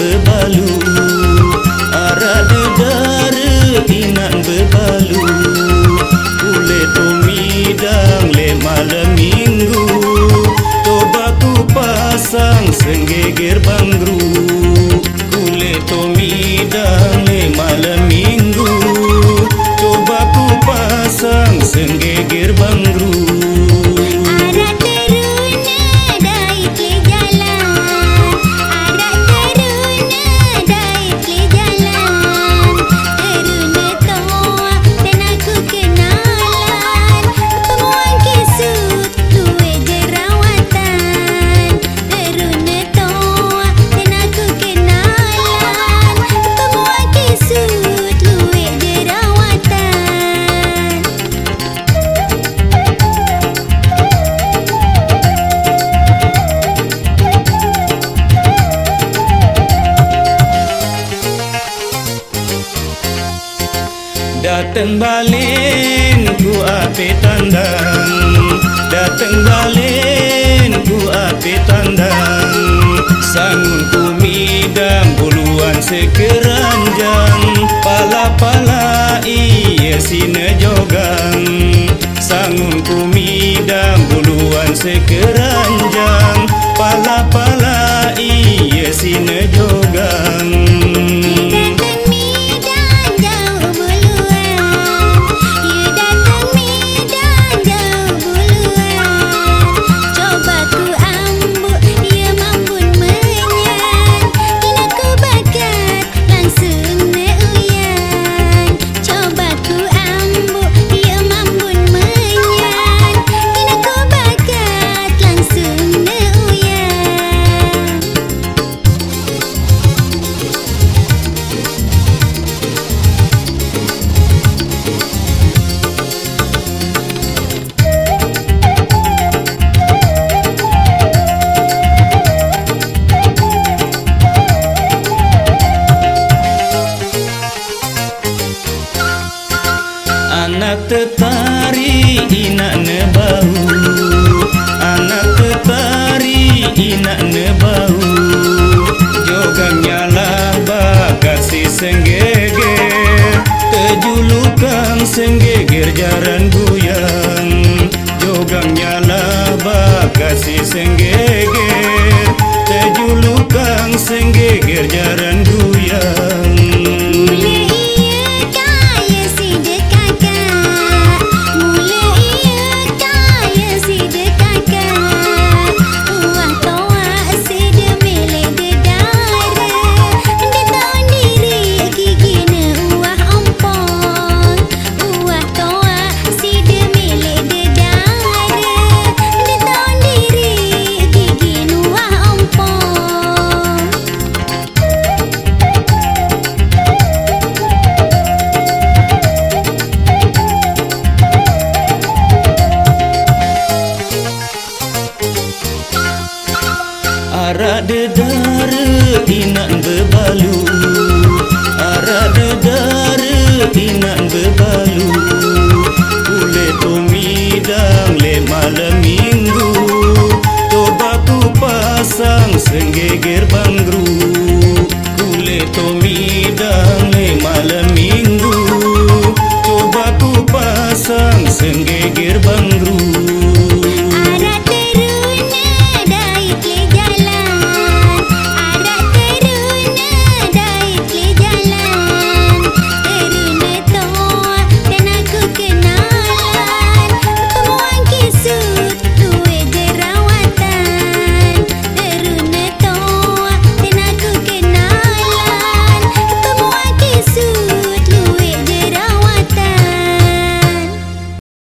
berbalu arah negara inang berbalu Kulit tu midang le malam minggu. Toba tu pasang senggeger bangru. Kulit tu midang le Dateng balin ku api tandang. Dateng balin ku api tandang. Sangun ku midam buluan sekeranjang. Pala-pala iya sine jogang. Sangun ku midam buluan sekeranjang. Pala-pala iya sine jogang Tetari inak ne bau Anak tetari inak ne bau Jogang nyala bakat si senggeger. Tejulukan senggeger jaran guyang. Jogang nyala bakat si senggeger Arak dedara inan bebalu Arak dedara inan bebalu Kulit pemidang le malam minggu. Toba ku pasang senggeger bangru. Kulit pemidang le malam minggu. Toba ku pasang senggeger bangru.